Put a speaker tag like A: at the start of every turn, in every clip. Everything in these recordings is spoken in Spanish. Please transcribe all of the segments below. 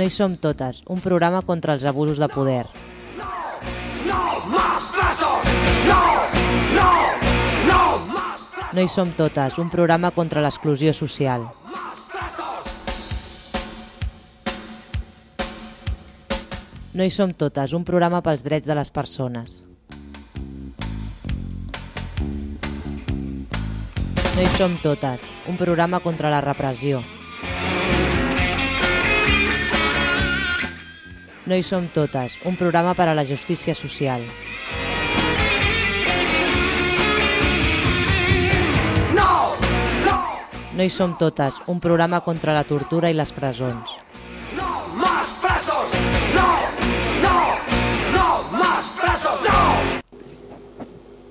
A: No
B: hi som totes, un programa contra els abusos de poder.
A: No más presos. No, no, no más.
B: No hi som totes, un programa contra l'exclusió social. No hi som totes, un programa pels drets de les persones. No hi som totes, un programa contra la repressió. No hi som totes, un programa per a la justícia social.
A: No, no,
B: No hi som totes, un programa contra la tortura i les presons.
A: no más presos. No, no, no más presos. No.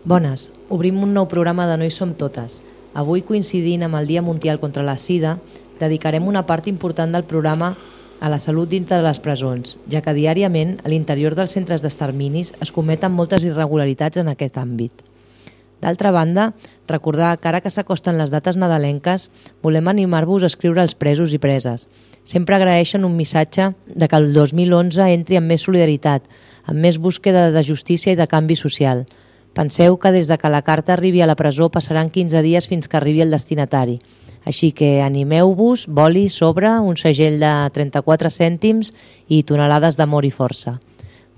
B: Bones, obrim un nou programa de No hi som totes. Avui, coincidint amb el Dia Mundial contra la Sida, dedicarem una part important del programa a la salut dintre de les presons, ja que diàriament a l'interior dels centres d'exterminis es cometen moltes irregularitats en aquest àmbit. D'altra banda, recordar que ara que s'acosten les dates nadalenques, volem animar-vos a escriure als presos i preses. Sempre agraeixen un missatge de que el 2011 entri amb més solidaritat, amb més búsqueda de justícia i de canvi social. Penseu que des de que la carta arribi a la presó passaran 15 dies fins que arribi el destinatari. Així que animeu-vos, boli, sobre, un segell de 34 cèntims i tonelades d'amor i força.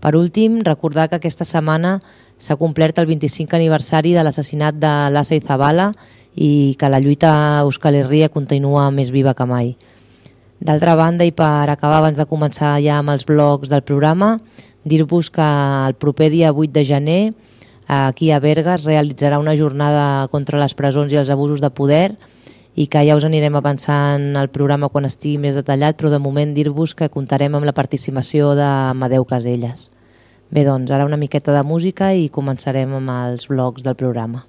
B: Per últim, recordar que aquesta setmana s'ha complert el 25 aniversari de l'assassinat de Lassa Izabala i que la lluita a Euskal Herria continua més viva que mai. D'altra banda, i per acabar abans de començar ja amb els blogs del programa, dir-vos que el proper dia 8 de gener aquí a Berga es realitzarà una jornada contra les presons i els abusos de poder i que ja us anirem avançant el programa quan estigui més detallat, però de moment dir-vos que comptarem amb la participació d'Amadeu Caselles. Bé, doncs, ara una miqueta de música i començarem amb els blogs del programa.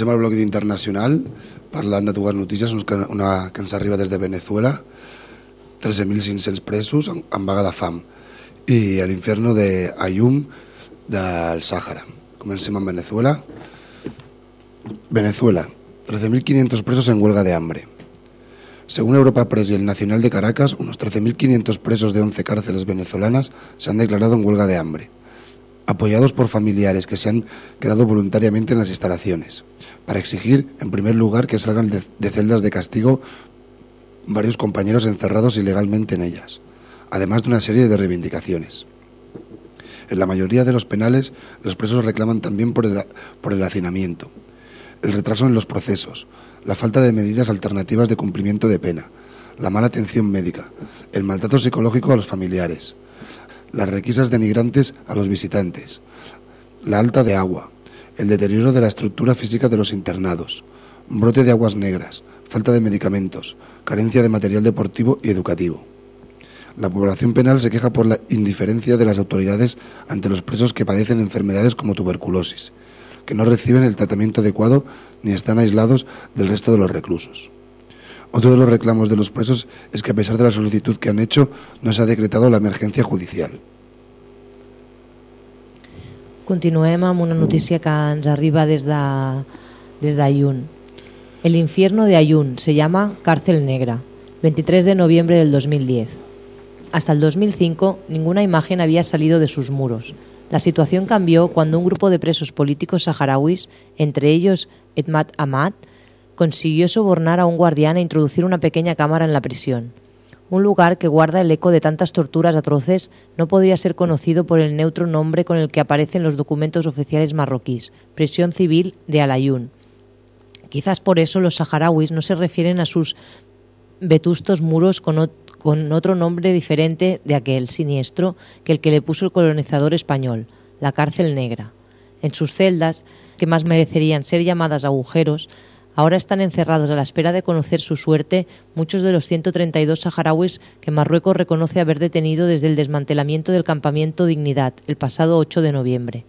C: Comencem el bloc internacional parlant de dues notícies, una que, ens arriba des de Venezuela, 13.500 presos en, en vaga de fam, i l'inferno de Ayum del Sàhara. Comencem amb Venezuela. Venezuela, 13.500 presos en huelga de hambre. Según Europa Press y el Nacional de Caracas, unos 13.500 presos de 11 cárceles venezolanas se han declarado en huelga de hambre apoyados por familiares que se han quedado voluntariamente en las instalaciones, para exigir, en primer lugar, que salgan de, celdas de castigo varios compañeros encerrados ilegalmente en ellas, además de una serie de reivindicaciones. En la mayoría de los penales, los presos reclaman también por el, por el hacinamiento. el retraso en los procesos, la falta de medidas alternativas de cumplimiento de pena, la mala atención médica, el maltrato psicológico a los familiares, las requisas denigrantes a los visitantes, la alta de agua, el deterioro de la estructura física de los internados, brote de aguas negras, falta de medicamentos, carencia de material deportivo y educativo. La población penal se queja por la indiferencia de las autoridades ante los presos que padecen enfermedades como tuberculosis, que no reciben el tratamiento adecuado ni están aislados del resto de los reclusos. Otro de los reclamos de los presos es que a pesar de la solicitud que han hecho, no se ha decretado la emergencia judicial.
B: Continuem amb una notícia que ens arriba des de des d'Ayun. El infierno de Ayun se llama Cárcel Negra, 23 de noviembre del 2010. Hasta el 2005 ninguna imagen había salido de sus muros. La situación cambió cuando un grupo de presos políticos saharauis, entre ellos Edmat Ahmad, consiguió sobornar a un guardián e introducir una pequeña cámara en la prisión. Un lugar que guarda el eco de tantas torturas atroces no podría ser conocido por el neutro nombre con el que aparece en los documentos oficiales marroquíes, Prisión Civil de Al-Ayun. Quizás por eso los saharauis no se refieren a sus vetustos muros con, con otro nombre diferente de aquel siniestro que el que le puso el colonizador español, la cárcel negra. En sus celdas, que más merecerían ser llamadas agujeros, ahora están encerrados a la espera de conocer su suerte muchos de los 132 saharauis que Marruecos reconoce haber detenido desde el desmantelamiento del campamento Dignidad el pasado 8 de noviembre.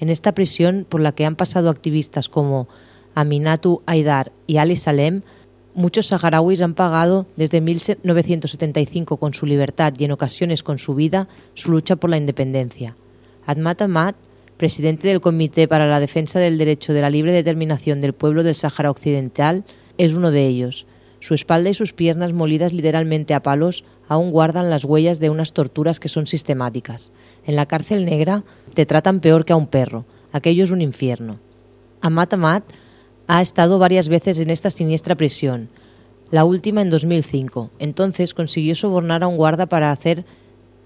B: En esta prisión, por la que han pasado activistas como Aminatu Aidar y Ali Salem, muchos saharauis han pagado desde 1975 con su libertad y en ocasiones con su vida su lucha por la independencia. Presidente del Comité para la Defensa del Derecho de la Libre Determinación del Pueblo del Sáhara Occidental, es uno de ellos. Su espalda y sus piernas molidas literalmente a palos aún guardan las huellas de unas torturas que son sistemáticas. En la cárcel negra te tratan peor que a un perro. Aquello es un infierno. Amat Amat ha estado varias veces en esta siniestra prisión, la última en 2005. Entonces consiguió sobornar a un guarda para hacer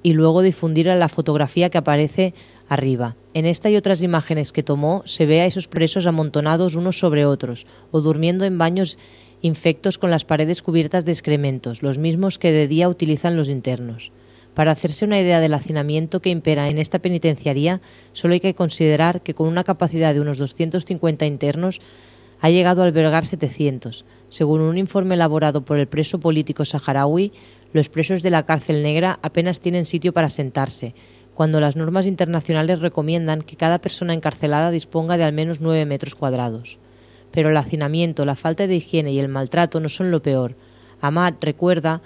B: y luego difundir la fotografía que aparece arriba. En esta y otras imágenes que tomó se ve a esos presos amontonados unos sobre otros o durmiendo en baños infectos con las paredes cubiertas de excrementos, los mismos que de día utilizan los internos. Para hacerse una idea del hacinamiento que impera en esta penitenciaría, solo hay que considerar que con una capacidad de unos 250 internos ha llegado a albergar 700. Según un informe elaborado por el preso político saharaui, los presos de la cárcel negra apenas tienen sitio para sentarse, cuando las normas internacionales recomiendan que cada persona encarcelada disponga de al menos 9 metros cuadrados. Pero el hacinamiento, la falta de higiene y el maltrato no son lo peor. Ahmad recuerda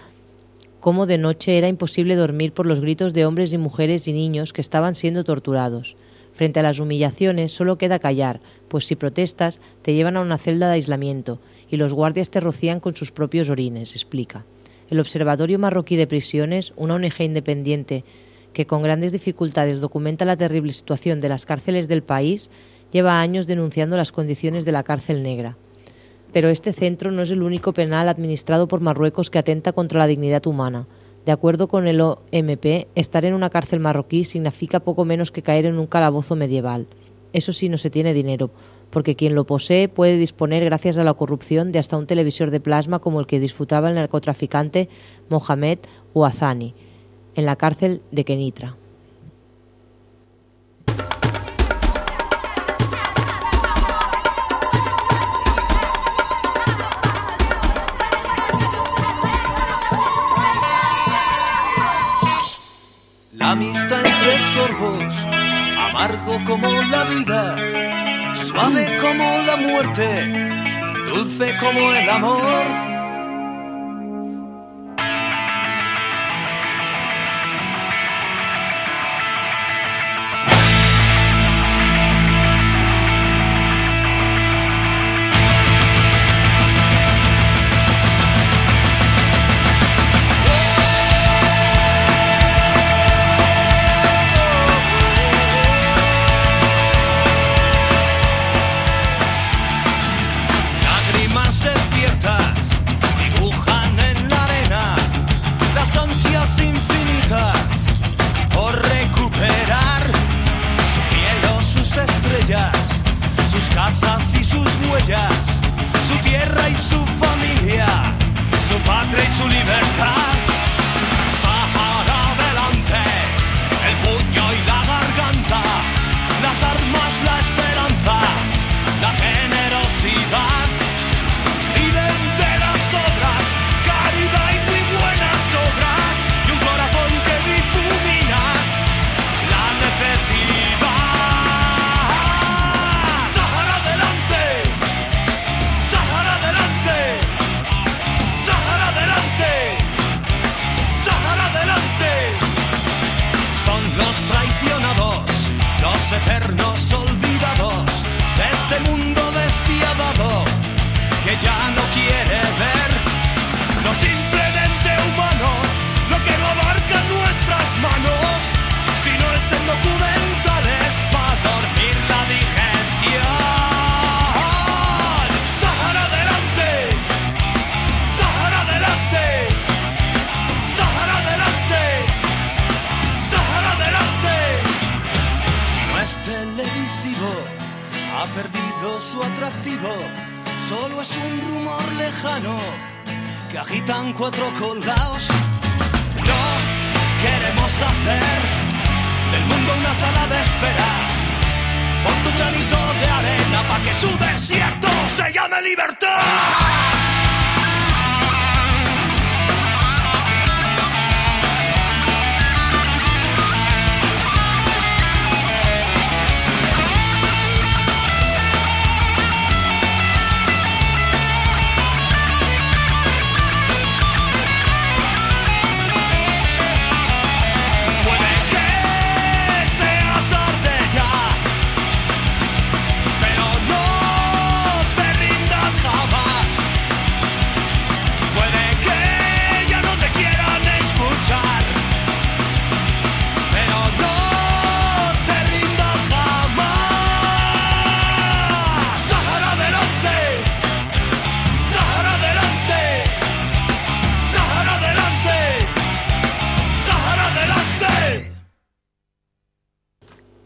B: cómo de noche era imposible dormir por los gritos de hombres y mujeres y niños que estaban siendo torturados. Frente a las humillaciones solo queda callar, pues si protestas te llevan a una celda de aislamiento y los guardias te rocían con sus propios orines, explica. El Observatorio Marroquí de Prisiones, una ONG independiente que con grandes dificultades documenta la terrible situación de las cárceles del país, lleva años denunciando las condiciones de la cárcel negra. Pero este centro no es el único penal administrado por Marruecos que atenta contra la dignidad humana. De acuerdo con el OMP, estar en una cárcel marroquí significa poco menos que caer en un calabozo medieval. Eso sí, no se tiene dinero, porque quien lo posee puede disponer, gracias a la corrupción, de hasta un televisor de plasma como el que disfrutaba el narcotraficante Mohamed Ouazani en la cárcel de Kenitra.
D: La amistad en tres sorbos, amargo como la vida, suave como la muerte, dulce como el amor.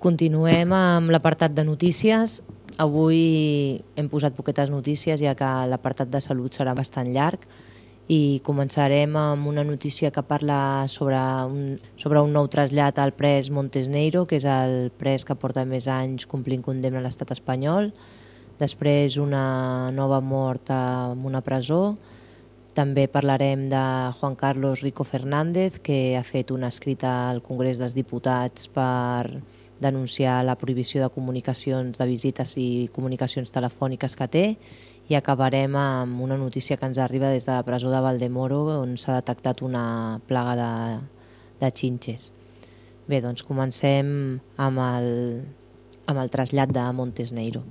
B: Continuem amb l'apartat de notícies. Avui hem posat poquetes notícies, ja que l'apartat de salut serà bastant llarg i començarem amb una notícia que parla sobre un, sobre un nou trasllat al pres Montesneiro, que és el pres que porta més anys complint condemna a l'estat espanyol. Després una nova mort en una presó. També parlarem de Juan Carlos Rico Fernández, que ha fet una escrita al Congrés dels Diputats per denunciar la prohibició de comunicacions, de visites i comunicacions telefòniques que té i acabarem amb una notícia que ens arriba des de la presó de Valdemoro on s'ha detectat una plaga de, de xinxes. Bé, doncs comencem amb el, amb el trasllat de Montesneiro.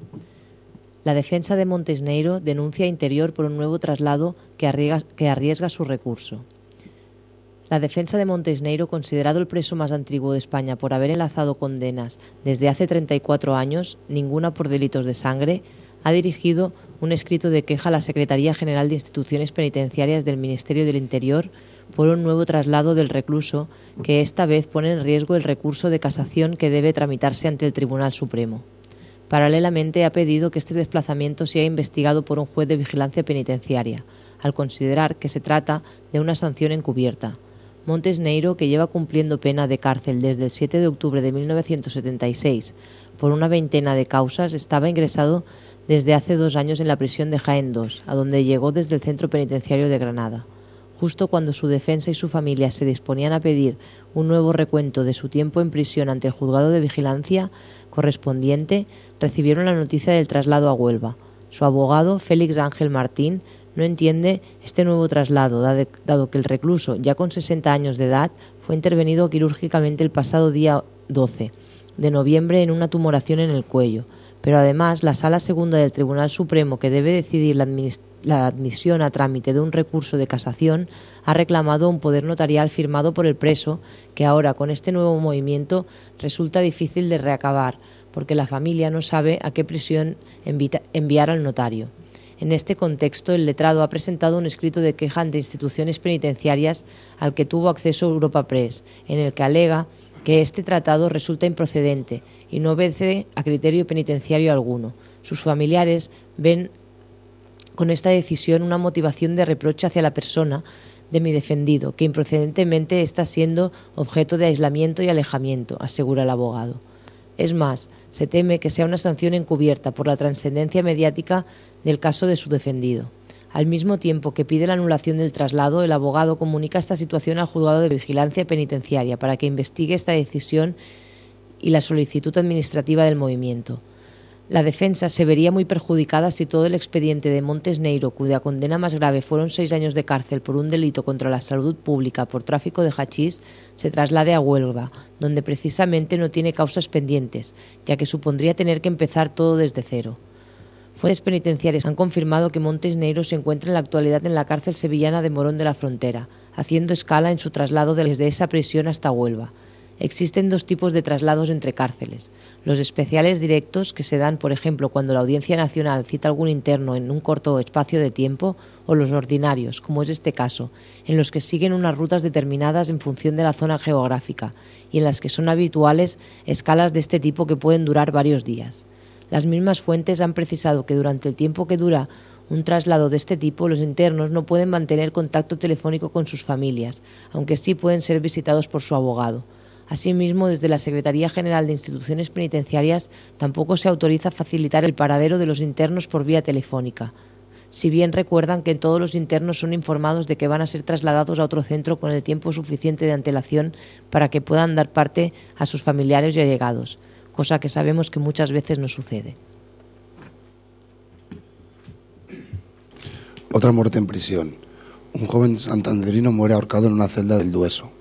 B: La defensa de Montesneiro denuncia Interior por un nuevo traslado que arriesga, que arriesga su recurso. La defensa de Montesneiro, considerado el preso más antiguo de España por haber enlazado condenas desde hace 34 años, ninguna por delitos de sangre, ha dirigido un escrito de queja a la Secretaría General de Instituciones Penitenciarias del Ministerio del Interior por un nuevo traslado del recluso que esta vez pone en riesgo el recurso de casación que debe tramitarse ante el Tribunal Supremo. Paralelamente ha pedido que este desplazamiento sea investigado por un juez de vigilancia penitenciaria, al considerar que se trata de una sanción encubierta. Montes Neiro, que lleva cumpliendo pena de cárcel desde el 7 de octubre de 1976 por una veintena de causas, estaba ingresado desde hace dos años en la prisión de Jaén II, a donde llegó desde el centro penitenciario de Granada. Justo cuando su defensa y su familia se disponían a pedir un nuevo recuento de su tiempo en prisión ante el juzgado de vigilancia correspondiente, recibieron la noticia del traslado a Huelva. Su abogado, Félix Ángel Martín, no entiende este nuevo traslado, dado que el recluso, ya con 60 años de edad, fue intervenido quirúrgicamente el pasado día 12 de noviembre en una tumoración en el cuello. Pero además, la Sala Segunda del Tribunal Supremo, que debe decidir la, la admisión a trámite de un recurso de casación, ha reclamado un poder notarial firmado por el preso, que ahora, con este nuevo movimiento, resulta difícil de reacabar, porque la familia no sabe a qué prisión enviar al notario. En este contexto, el letrado ha presentado un escrito de queja ante instituciones penitenciarias al que tuvo acceso Europa Press, en el que alega que este tratado resulta improcedente y no obedece a criterio penitenciario alguno. Sus familiares ven con esta decisión una motivación de reproche hacia la persona de mi defendido, que improcedentemente está siendo objeto de aislamiento y alejamiento, asegura el abogado. Es más, se teme que sea una sanción encubierta por la trascendencia mediática del caso de su defendido. Al mismo tiempo que pide la anulación del traslado, el abogado comunica esta situación al juzgado de vigilancia penitenciaria para que investigue esta decisión y la solicitud administrativa del movimiento. La defensa se vería muy perjudicada si todo el expediente de Montes Neiro, cuya condena más grave fueron seis años de cárcel por un delito contra la salud pública por tráfico de hachís, se traslade a Huelva, donde precisamente no tiene causas pendientes, ya que supondría tener que empezar todo desde cero. Fuentes penitenciarias han confirmado que Montes Neiro se encuentra en la actualidad en la cárcel sevillana de Morón de la Frontera, haciendo escala en su traslado desde esa prisión hasta Huelva. Existen dos tipos de traslados entre cárceles. Los especiales directos, que se dan, por ejemplo, cuando la Audiencia Nacional cita algún interno en un corto espacio de tiempo, o los ordinarios, como es este caso, en los que siguen unas rutas determinadas en función de la zona geográfica y en las que son habituales escalas de este tipo que pueden durar varios días. Las mismas fuentes han precisado que durante el tiempo que dura un traslado de este tipo, los internos no pueden mantener contacto telefónico con sus familias, aunque sí pueden ser visitados por su abogado. Asimismo, desde la Secretaría General de Instituciones Penitenciarias tampoco se autoriza facilitar el paradero de los internos por vía telefónica. Si bien recuerdan que todos los internos son informados de que van a ser trasladados a otro centro con el tiempo suficiente de antelación para que puedan dar parte a sus familiares y allegados, cosa que sabemos que muchas veces no sucede.
C: Otra muerte en prisión. Un joven santanderino muere ahorcado en una celda del Dueso.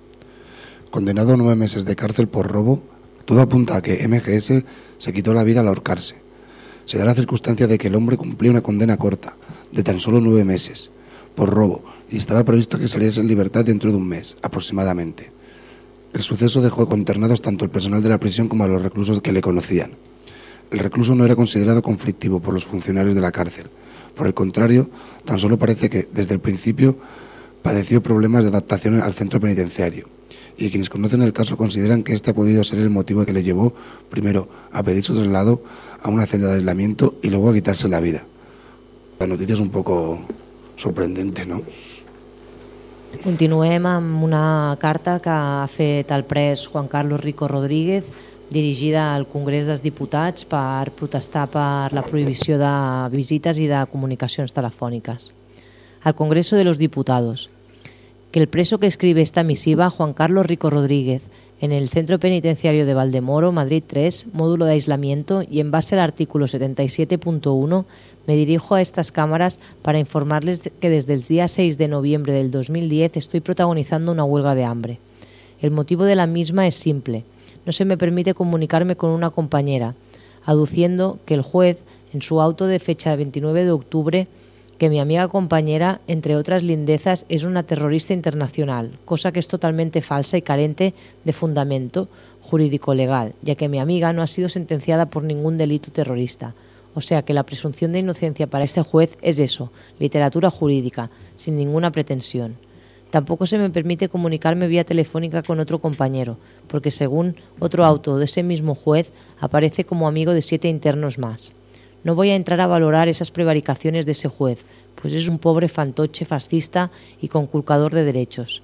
C: Condenado a nueve meses de cárcel por robo, todo apunta a que MGS se quitó la vida al ahorcarse. Se da la circunstancia de que el hombre cumplía una condena corta, de tan solo nueve meses, por robo, y estaba previsto que saliese en libertad dentro de un mes, aproximadamente. El suceso dejó conternados tanto el personal de la prisión como a los reclusos que le conocían. El recluso no era considerado conflictivo por los funcionarios de la cárcel. Por el contrario, tan solo parece que, desde el principio, padeció problemas de adaptación al centro penitenciario y quienes conocen el caso consideran que este ha podido ser el motivo que le llevó primero a pedir su traslado a una celda de aislamiento y luego a quitarse la vida. La noticia és un poco sorprendente, no?
B: Continuem amb una carta que ha fet el pres Juan Carlos Rico Rodríguez dirigida al Congrés dels Diputats per protestar per la prohibició de visites i de comunicacions telefòniques. Al Congreso de los Diputados, que el preso que escribe esta misiva, Juan Carlos Rico Rodríguez, en el Centro Penitenciario de Valdemoro, Madrid 3, módulo de aislamiento, y en base al artículo 77.1, me dirijo a estas cámaras para informarles que desde el día 6 de noviembre del 2010 estoy protagonizando una huelga de hambre. El motivo de la misma es simple. No se me permite comunicarme con una compañera, aduciendo que el juez, en su auto de fecha de 29 de octubre, que mi amiga compañera, entre otras lindezas, es una terrorista internacional, cosa que es totalmente falsa y carente de fundamento jurídico legal, ya que mi amiga no ha sido sentenciada por ningún delito terrorista. O sea que la presunción de inocencia para ese juez es eso, literatura jurídica, sin ninguna pretensión. Tampoco se me permite comunicarme vía telefónica con otro compañero, porque según otro auto de ese mismo juez, aparece como amigo de siete internos más. No voy a entrar a valorar esas prevaricaciones de ese juez, pues es un pobre fantoche fascista y conculcador de derechos.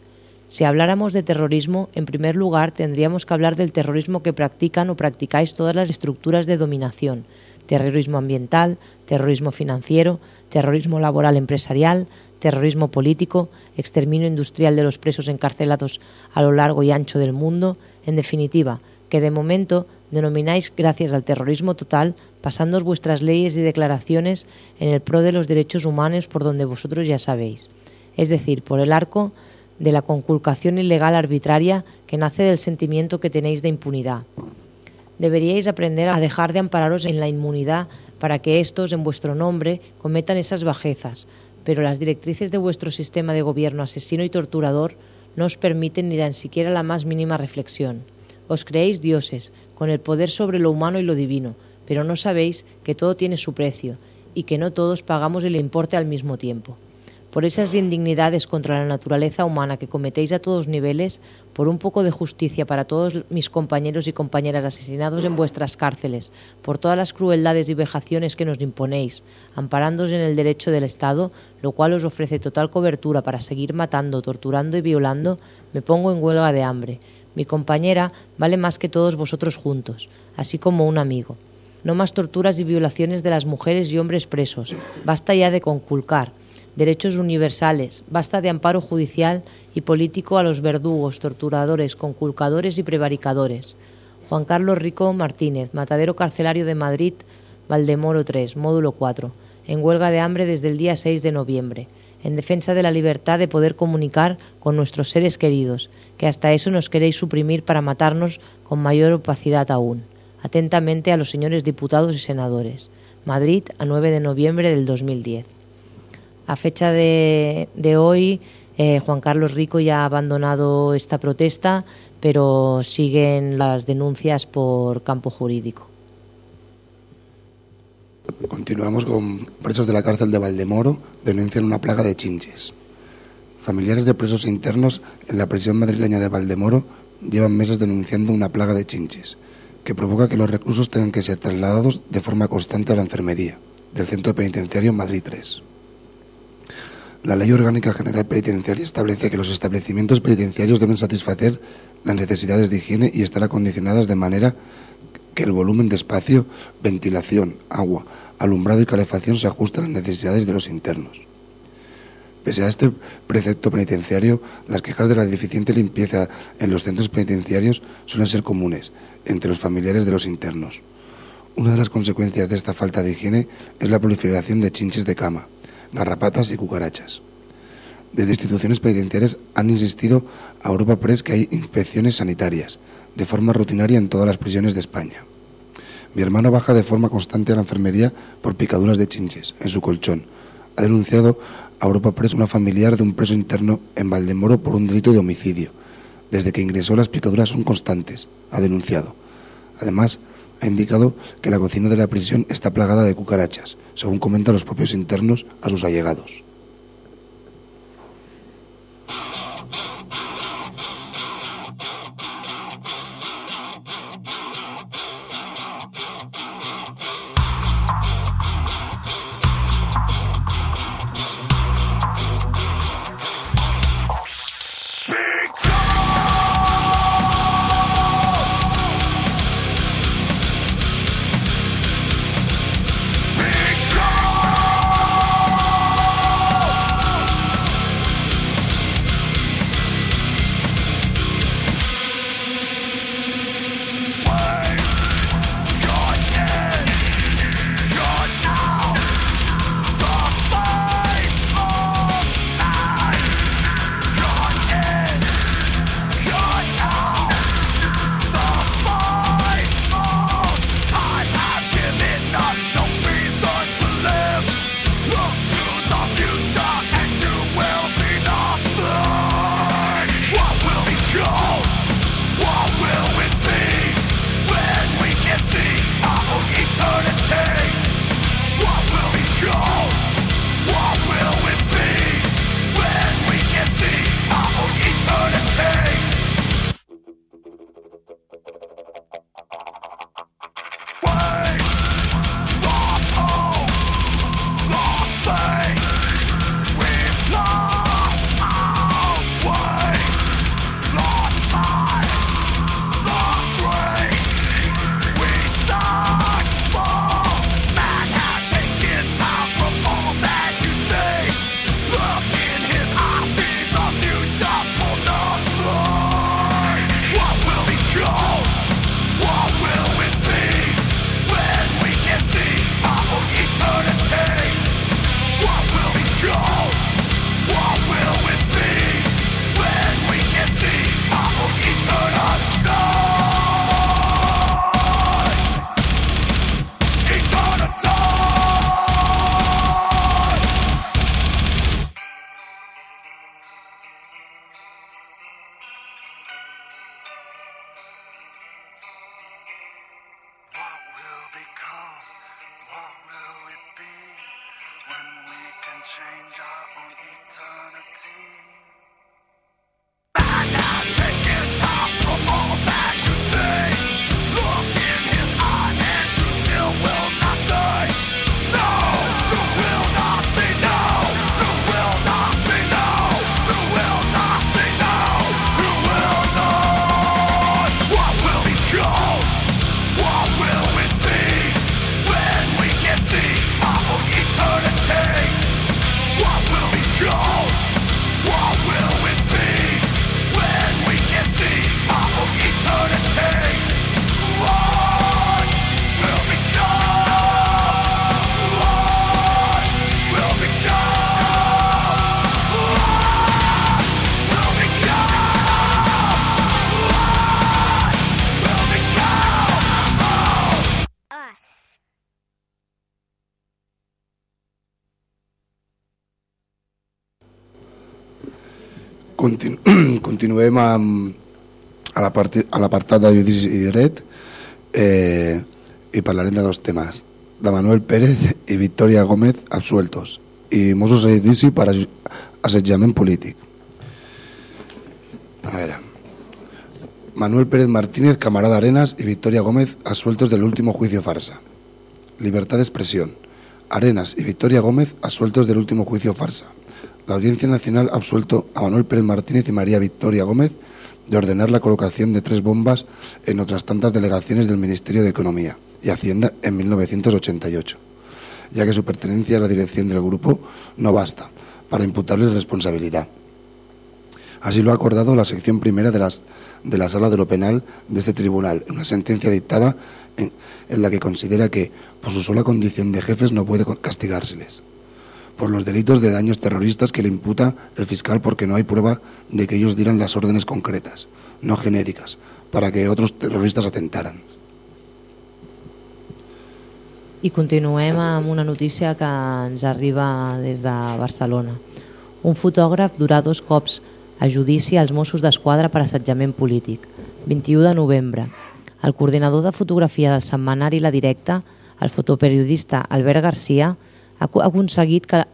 B: Si habláramos de terrorismo, en primer lugar tendríamos que hablar del terrorismo que practican o practicáis todas las estructuras de dominación, terrorismo ambiental, terrorismo financiero, terrorismo laboral empresarial, terrorismo político, exterminio industrial de los presos encarcelados a lo largo y ancho del mundo, en definitiva, que de momento denomináis gracias al terrorismo total, pasando vuestras leyes y declaraciones en el pro de los derechos humanos por donde vosotros ya sabéis, es decir, por el arco de la conculcación ilegal arbitraria que nace del sentimiento que tenéis de impunidad. Deberíais aprender a dejar de ampararos en la inmunidad para que estos, en vuestro nombre, cometan esas bajezas, pero las directrices de vuestro sistema de gobierno asesino y torturador no os permiten ni tan siquiera la más mínima reflexión. Os creéis dioses, con el poder sobre lo humano y lo divino, pero no sabéis que todo tiene su precio y que no todos pagamos el importe al mismo tiempo. por esas indignidades contra la naturaleza humana que cometéis a todos niveles, por un poco de justicia para todos mis compañeros y compañeras asesinados en vuestras cárceles, por todas las crueldades y vejaciones que nos imponéis, amparándoos en el derecho del Estado, lo cual os ofrece total cobertura para seguir matando, torturando y violando, me pongo en huelga de hambre. Mi compañera vale más que todos vosotros juntos, así como un amigo. No más torturas y violaciones de las mujeres y hombres presos. Basta ya de conculcar derechos universales, basta de amparo judicial y político a los verdugos, torturadores, conculcadores y prevaricadores. Juan Carlos Rico Martínez, Matadero Carcelario de Madrid, Valdemoro 3, módulo 4, en huelga de hambre desde el día 6 de noviembre, en defensa de la libertad de poder comunicar con nuestros seres queridos, que hasta eso nos queréis suprimir para matarnos con mayor opacidad aún. Atentamente a los señores diputados y senadores. Madrid, a 9 de noviembre del 2010. A fecha de, de hoy, eh, Juan Carlos Rico ya ha abandonado esta protesta, pero siguen las denuncias por campo jurídico.
C: Continuamos con presos de la cárcel de Valdemoro denuncian una plaga de chinches. Familiares de presos internos en la prisión madrileña de Valdemoro llevan meses denunciando una plaga de chinches que provoca que los reclusos tengan que ser trasladados de forma constante a la enfermería del Centro Penitenciario Madrid 3. La Ley Orgánica General Penitenciaria establece que los establecimientos penitenciarios deben satisfacer las necesidades de higiene y estar acondicionadas de manera que el volumen de espacio, ventilación, agua, alumbrado y calefacción se ajuste a las necesidades de los internos. Pese a este precepto penitenciario, las quejas de la deficiente limpieza en los centros penitenciarios suelen ser comunes entre los familiares de los internos. Una de las consecuencias de esta falta de higiene es la proliferación de chinches de cama, garrapatas y cucarachas. Desde instituciones penitenciarias han insistido a Europa Press que hay inspecciones sanitarias de forma rutinaria en todas las prisiones de España. Mi hermano baja de forma constante a la enfermería por picaduras de chinches en su colchón. Ha denunciado a Europa Press una familiar de un preso interno en Valdemoro por un delito de homicidio. Desde que ingresó las picaduras son constantes, ha denunciado. Además, ha indicado que la cocina de la prisión está plagada de cucarachas, según comentan los propios internos a sus allegados. Continu continuem amb a la part- a l'apartat de judici i dret eh, i parlarem de dos temes de Manuel Pérez i Victoria Gómez absueltos i Mossos a judici per assetjament a Manuel Pérez Martínez, camarada Arenas y Victoria Gómez absueltos del último juicio farsa. Libertad de expresión. Arenas y Victoria Gómez absueltos del último juicio farsa la Audiencia Nacional ha absuelto a Manuel Pérez Martínez y María Victoria Gómez de ordenar la colocación de tres bombas en otras tantas delegaciones del Ministerio de Economía y Hacienda en 1988, ya que su pertenencia a la dirección del grupo no basta para imputarles responsabilidad. Así lo ha acordado la sección primera de, las, de la Sala de lo Penal de este tribunal, en una sentencia dictada en, en la que considera que, por su sola condición de jefes, no puede castigárseles por los delitos de daños terroristas que le imputa el fiscal porque no hay prueba de que ellos dieran las órdenes concretas, no genéricas, para que otros terroristas atentaran.
B: I continuem amb una notícia que ens arriba des de Barcelona. Un fotògraf durà dos cops a judici als Mossos d'Esquadra per assetjament polític. 21 de novembre. El coordinador de fotografia del setmanari La Directa, el fotoperiodista Albert Garcia, ha co- ha aconseguit que,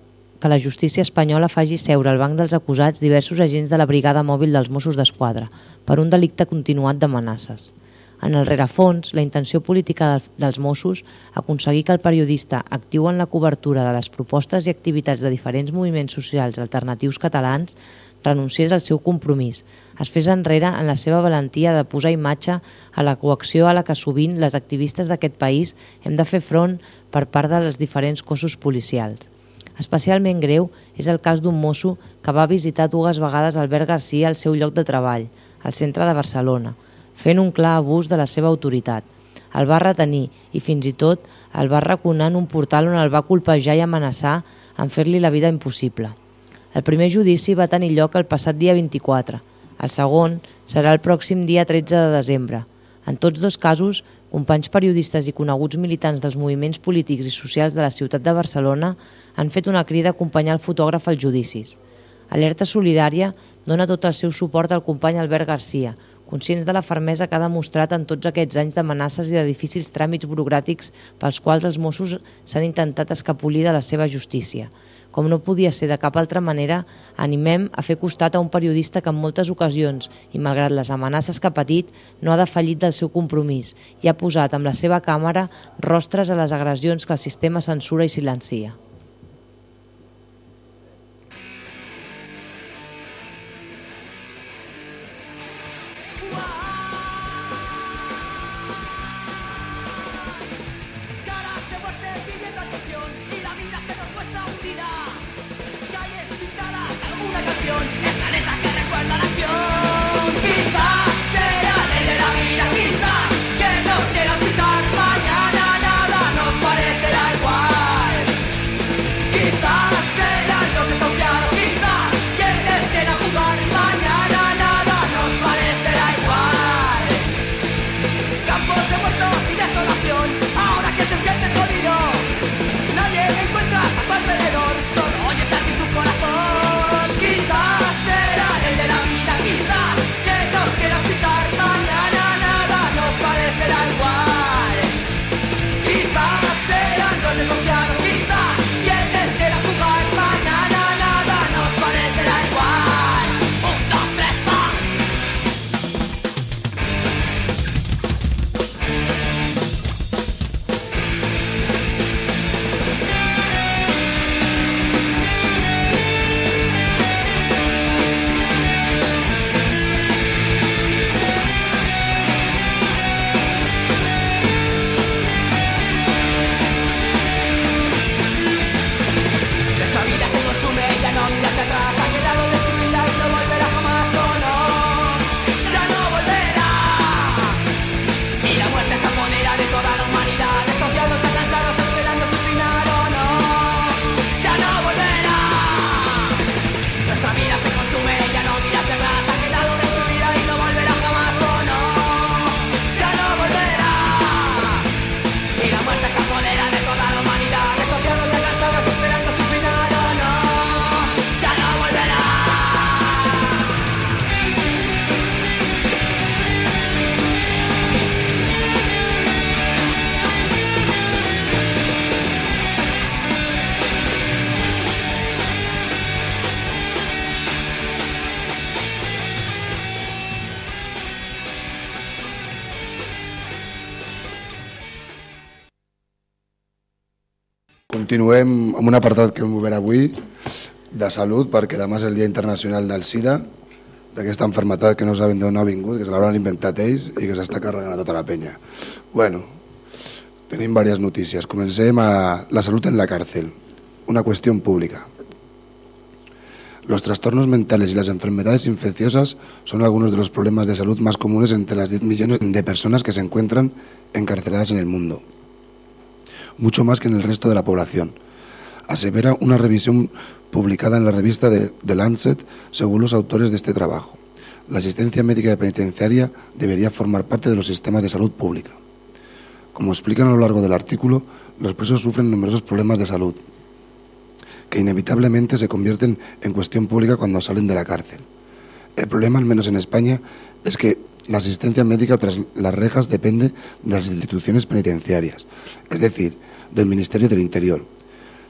B: que la justícia espanyola faci seure al banc dels acusats diversos agents de la brigada mòbil dels Mossos d'Esquadra per un delicte continuat d'amenaces. En el rerefons, la intenció política del- dels Mossos aconseguir que el periodista actiu en la cobertura de les propostes i activitats de diferents moviments socials alternatius catalans renunciés al seu compromís, es fes enrere en la seva valentia de posar imatge a la coacció a la que sovint les activistes d'aquest país hem de fer front per part dels diferents cossos policials. Especialment greu és el cas d'un mosso que va visitar dues vegades Albert Garcia al seu lloc de treball, al centre de Barcelona, fent un clar abús de la seva autoritat. El va retenir i fins i tot el va raconar en un portal on el va colpejar i amenaçar en fer-li la vida impossible. El primer judici va tenir lloc el passat dia 24. El segon serà el pròxim dia 13 de desembre. En tots dos casos, companys periodistes i coneguts militants dels moviments polítics i socials de la ciutat de Barcelona han fet una crida a acompanyar el fotògraf als judicis. Alerta Solidària dona tot el seu suport al company Albert Garcia, conscients de la fermesa que ha demostrat en tots aquests anys d'amenaces i de difícils tràmits burocràtics pels quals els Mossos s'han intentat escapolir de la seva justícia. Com no podia ser de cap altra manera, animem a fer costat a un periodista que en moltes ocasions, i malgrat les amenaces que ha patit, no ha defallit del seu compromís i ha posat amb la seva càmera rostres a les agressions que el sistema censura i silencia.
C: Un apartat que hem obert avui de salut, perquè demà és el Dia Internacional del SIDA, d'aquesta enfermetat que no saben d'on ha vingut, que se l'hauran inventat ells i que s'està carregant a tota la penya. Bueno, tenim diverses notícies. Comencem a la salut en la cárcel, una cuestión pública. Los trastornos mentales y las enfermedades infecciosas son algunos de los problemas de salud más comunes entre las 10 millones de personas que se encuentran encarceladas en el mundo, mucho más que en el resto de la población. Asevera una revisión publicada en la revista de The Lancet según los autores de este trabajo. La asistencia médica penitenciaria debería formar parte de los sistemas de salud pública. Como explican a lo largo del artículo, los presos sufren numerosos problemas de salud, que inevitablemente se convierten en cuestión pública cuando salen de la cárcel. El problema, al menos en España, es que la asistencia médica tras las rejas depende de las instituciones penitenciarias, es decir, del Ministerio del Interior.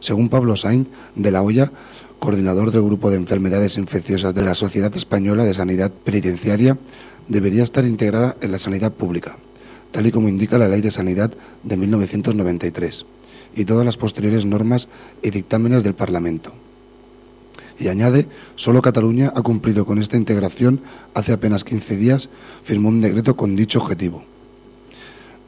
C: Según Pablo Sainz, de la Hoya, coordinador del Grupo de Enfermedades Infecciosas de la Sociedad Española de Sanidad Penitenciaria, debería estar integrada en la sanidad pública, tal y como indica la Ley de Sanidad de 1993 y todas las posteriores normas y dictámenes del Parlamento. Y añade, solo Cataluña ha cumplido con esta integración hace apenas 15 días, firmó un decreto con dicho objetivo.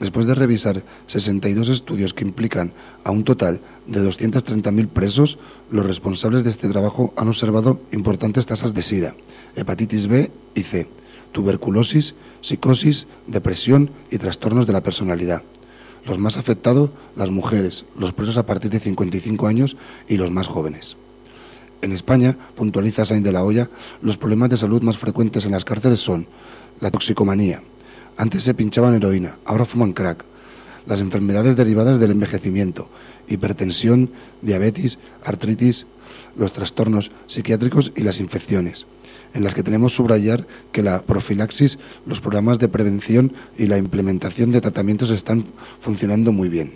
C: Después de revisar 62 estudios que implican a un total de 230.000 presos, los responsables de este trabajo han observado importantes tasas de SIDA, hepatitis B y C, tuberculosis, psicosis, depresión y trastornos de la personalidad. Los más afectados, las mujeres, los presos a partir de 55 años y los más jóvenes. En España, puntualiza Sainz de la Hoya, los problemas de salud más frecuentes en las cárceles son la toxicomanía. Antes se pinchaban heroína, ahora fuman crack. Las enfermedades derivadas del envejecimiento, hipertensión, diabetes, artritis, los trastornos psiquiátricos y las infecciones en las que tenemos subrayar que la profilaxis, los programas de prevención y la implementación de tratamientos están funcionando muy bien.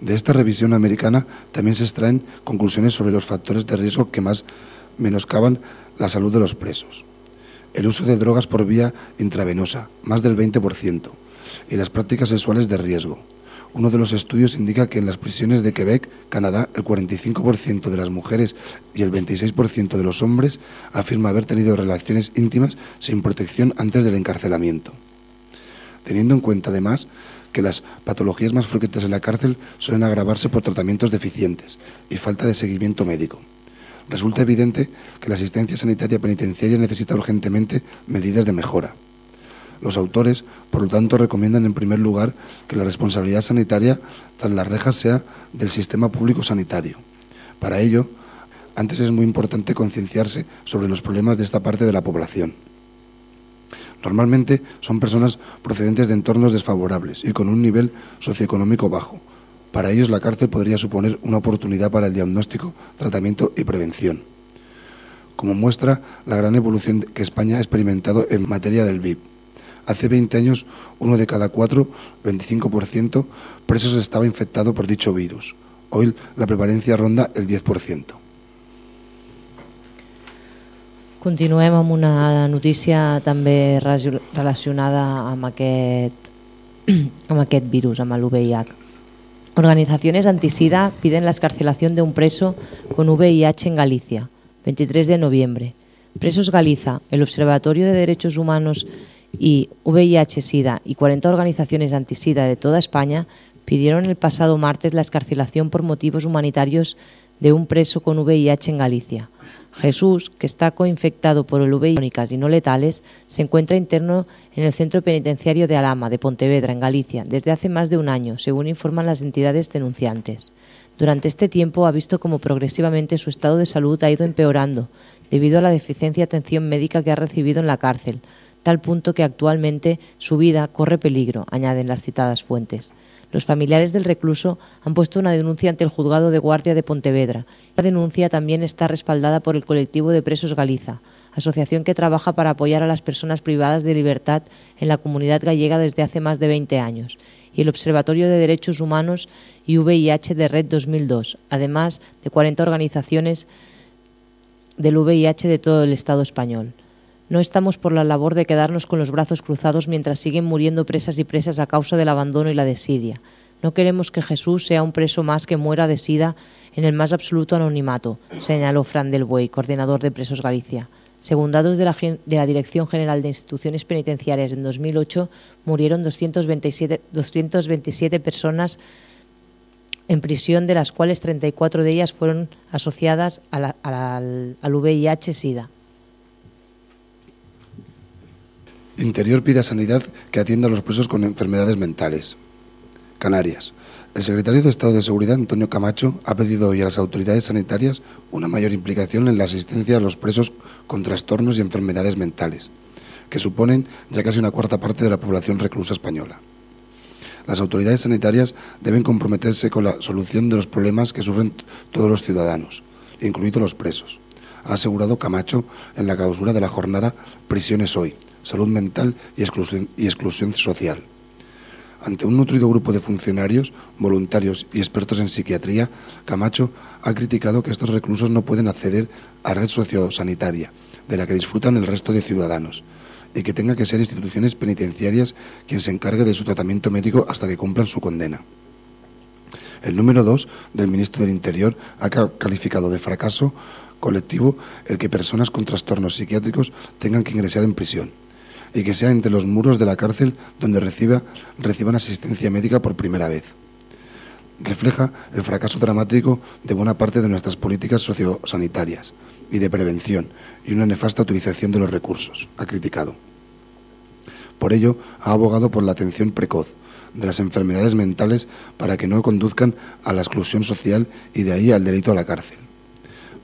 C: De esta revisión americana también se extraen conclusiones sobre los factores de riesgo que más menoscaban la salud de los presos. El uso de drogas por vía intravenosa, más del 20%, y las prácticas sexuales de riesgo, uno de los estudios indica que en las prisiones de Quebec, Canadá, el 45% de las mujeres y el 26% de los hombres afirma haber tenido relaciones íntimas sin protección antes del encarcelamiento. Teniendo en cuenta, además, que las patologías más frecuentes en la cárcel suelen agravarse por tratamientos deficientes y falta de seguimiento médico. Resulta evidente que la asistencia sanitaria penitenciaria necesita urgentemente medidas de mejora. Los autores, por lo tanto, recomiendan en primer lugar que la responsabilidad sanitaria tras las rejas sea del sistema público sanitario. Para ello, antes es muy importante concienciarse sobre los problemas de esta parte de la población. Normalmente son personas procedentes de entornos desfavorables y con un nivel socioeconómico bajo. Para ellos la cárcel podría suponer una oportunidad para el diagnóstico, tratamiento y prevención. Como muestra la gran evolución que España ha experimentado en materia del VIP. Hace 20 años, uno de cada cuatro, 25%, presos estaba infectado por dicho virus. Hoy la prevalencia ronda el 10%.
B: Continuem una notícia també re- relacionada amb aquest, amb aquest virus, amb. Organizaciones antisida piden la escarcelación de un preso con VIH en Galicia, 23 de noviembre. Presos Galiza, el Observatorio de Derechos Humanos y VIH-Sida y 40 organizaciones antisida de toda España pidieron el pasado martes la escarcelación por motivos humanitarios de un preso con VIH en Galicia. Jesús, que está coinfectado por el VIH crónicas y no letales, se encuentra interno en el centro penitenciario de Alama, de Pontevedra, en Galicia, desde hace más de un año, según informan las entidades denunciantes. Durante este tiempo ha visto cómo progresivamente su estado de salud ha ido empeorando, debido a la deficiencia de atención médica que ha recibido en la cárcel, tal punto que actualmente su vida corre peligro, añaden las citadas fuentes. Los familiares del recluso han puesto una denuncia ante el juzgado de guardia de Pontevedra. La denuncia también está respaldada por el colectivo de Presos Galiza, asociación que trabaja para apoyar a las personas privadas de libertad en la comunidad gallega desde hace más de 20 años, y el Observatorio de Derechos Humanos y VIH de Red 2002, además de 40 organizaciones del VIH de todo el Estado español. No estamos por la labor de quedarnos con los brazos cruzados mientras siguen muriendo presas y presas a causa del abandono y la desidia. No queremos que Jesús sea un preso más que muera de sida en el más absoluto anonimato, señaló Fran del Buey, coordinador de Presos Galicia. Según datos de la, de Dirección General de Instituciones Penitenciarias en 2008, murieron 227, 227 personas en prisión, de las cuales 34 de ellas fueron asociadas al VIH-Sida.
C: Interior pide a Sanidad que atienda a los presos con enfermedades mentales. Canarias. El secretario de Estado de Seguridad, Antonio Camacho, ha pedido hoy a las autoridades sanitarias una mayor implicación en la asistencia a los presos con trastornos y enfermedades mentales, que suponen ya casi una cuarta parte de la población reclusa española. Las autoridades sanitarias deben comprometerse con la solución de los problemas que sufren todos los ciudadanos, incluidos los presos, ha asegurado Camacho en la clausura de la jornada Prisiones Hoy, Salud Mental y Exclusión, y exclusión Social. Ante un nutrido grupo de funcionarios, voluntarios y expertos en psiquiatría, Camacho ha criticado que estos reclusos no pueden acceder a red sociosanitaria, de la que disfrutan el resto de ciudadanos, y que tenga que ser instituciones penitenciarias quien se encargue de su tratamiento médico hasta que cumplan su condena. El número dos del ministro del Interior ha ca- calificado de fracaso colectivo el que personas con trastornos psiquiátricos tengan que ingresar en prisión y que sea entre los muros de la cárcel donde reciba, reciban asistencia médica por primera vez. Refleja el fracaso dramático de buena parte de nuestras políticas sociosanitarias y de prevención y una nefasta utilización de los recursos, ha criticado. Por ello, ha abogado por la atención precoz de las enfermedades mentales para que no conduzcan a la exclusión social y de ahí al delito a la cárcel.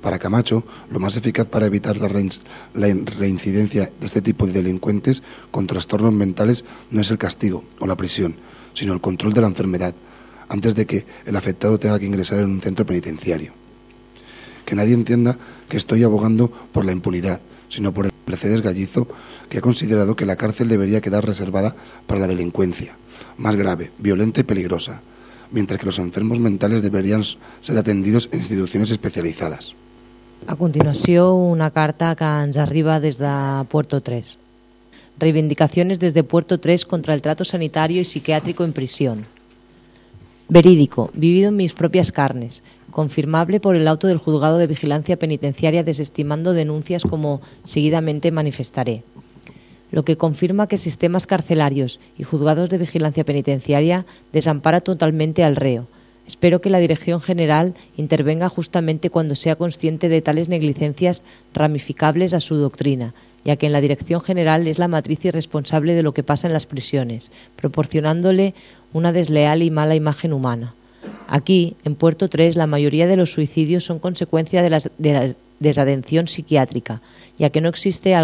C: Para Camacho, lo más eficaz para evitar la, rein- la in- reincidencia de este tipo de delincuentes con trastornos mentales no es el castigo o la prisión, sino el control de la enfermedad, antes de que el afectado tenga que ingresar en un centro penitenciario. Que nadie entienda que estoy abogando por la impunidad, sino por el Mercedes Gallizo, que ha considerado que la cárcel debería quedar reservada para la delincuencia, más grave, violenta y peligrosa, mientras que los enfermos mentales deberían ser atendidos en instituciones especializadas.
B: A continuació, una carta que ens arriba des de Puerto 3. Reivindicaciones desde Puerto 3 contra el trato sanitario y psiquiátrico en prisión. Verídico, vivido en mis propias carnes, confirmable por el auto del juzgado de vigilancia penitenciaria desestimando denuncias como seguidamente manifestaré. Lo que confirma que sistemas carcelarios y juzgados de vigilancia penitenciaria desampara totalmente al reo. Espero que la Dirección General intervenga justamente cuando sea consciente de tales negligencias ramificables a su doctrina, ya que en la Dirección General es la matriz y responsable de lo que pasa en las prisiones, proporcionándole una desleal y mala imagen humana. Aquí, en Puerto 3, la mayoría de los suicidios son consecuencia de, la desatención psiquiátrica, ya que, no existe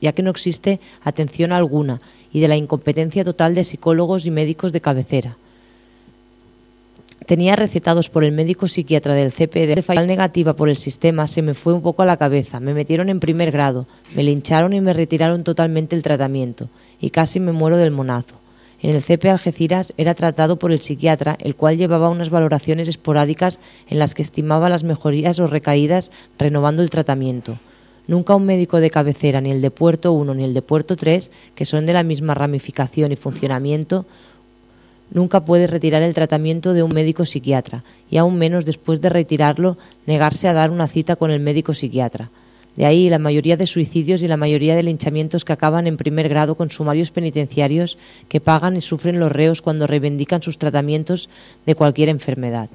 B: ya que no existe atención alguna y de la incompetencia total de psicólogos y médicos de cabecera. Tenía recetados por el médico psiquiatra del CPD de falla negativa por el sistema, se me fue un poco a la cabeza. Me metieron en primer grado, me lincharon y me retiraron totalmente el tratamiento, y casi me muero del monazo. En el CP Algeciras era tratado por el psiquiatra, el cual llevaba unas valoraciones esporádicas en las que estimaba las mejorías o recaídas renovando el tratamiento. Nunca un médico de cabecera, ni el de Puerto 1 ni el de Puerto 3, que son de la misma ramificación y funcionamiento, nunca puede retirar el tratamiento de un médico psiquiatra, y aún menos después de retirarlo negarse a dar una cita con el médico psiquiatra. De ahí la mayoría de suicidios y la mayoría de linchamientos que acaban en primer grado con sumarios penitenciarios que pagan y sufren los reos cuando reivindican sus tratamientos de cualquier enfermedad.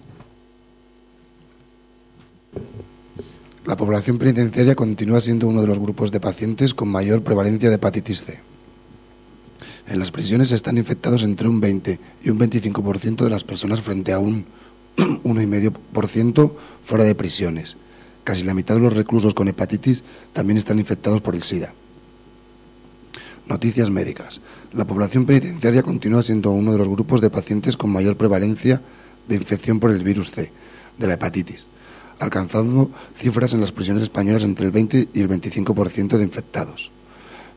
C: La población penitenciaria continúa siendo uno de los grupos de pacientes con mayor prevalencia de hepatitis C. En las prisiones están infectados entre un 20 y un 25% de las personas frente a un 1,5% fuera de prisiones. Casi la mitad de los reclusos con hepatitis también están infectados por el SIDA. Noticias médicas. La población penitenciaria continúa siendo uno de los grupos de pacientes con mayor prevalencia de infección por el virus C, de la hepatitis, alcanzando cifras en las prisiones españolas entre el 20 y el 25% de infectados,